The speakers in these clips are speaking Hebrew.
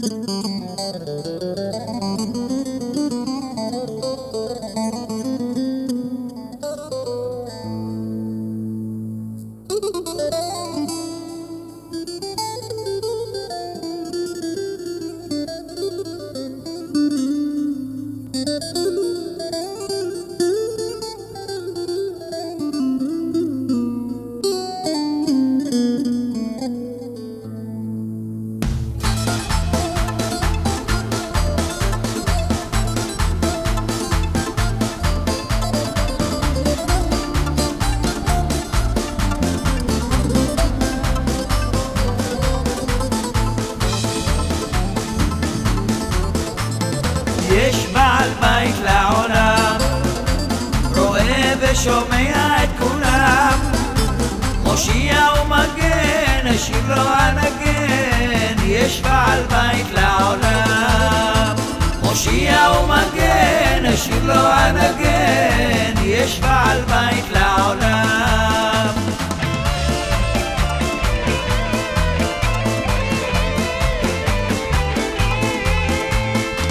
יש ושומע את כולם, מושיע ומגן, השיר לו הנגן, יש בעל בית לעולם, מושיע ומגן, השיר לו הנגן, יש בעל בית לעולם.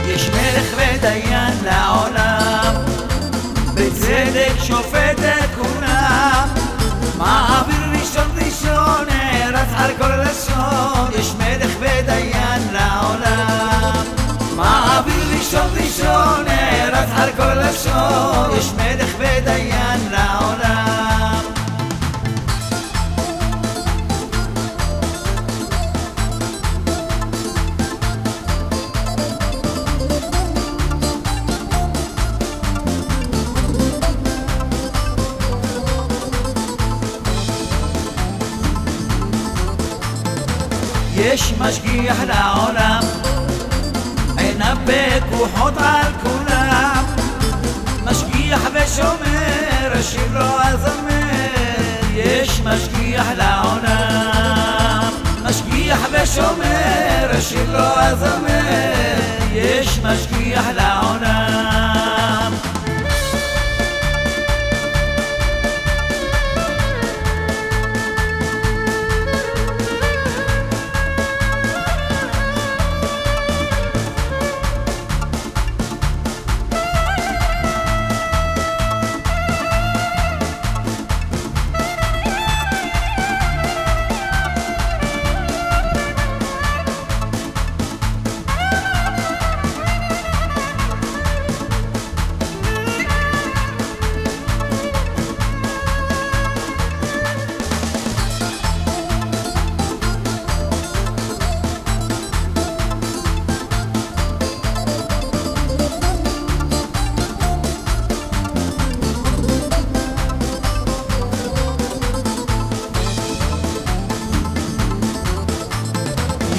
יש מלך לעולם, בצדק שופט את כולם, מעביר ראשון ראשון, נערץ על כל לשון, יש מלך ודיין לעולם, מעביר ראשון ראשון, נערץ על כל לשון, יש מלך יש משגיח לעולם, עיניו פקוחות על כולם, משגיח ושומר, השיר לו הזמר, יש משגיח לעולם, משגיח ושומר, השיר לו הזמר, יש משגיח לעולם.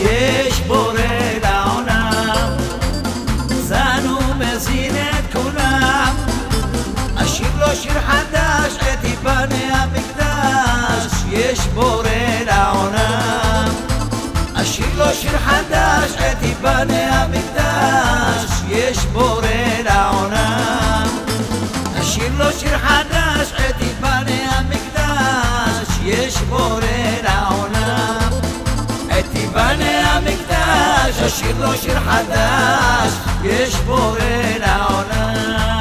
יש בורא לעולם, זן ומזין את כולם, אשיר לו שיר חדש את יפני המקדש, יש בורא לעולם, אשיר לו שיר חדש את יפני המקדש, יש בורא לעולם, אשיר לו שיר חדש את יפני המקדש, יש בורא. את יבנה המקדש, השיר לו שיר חדש, יש בורא לעולם.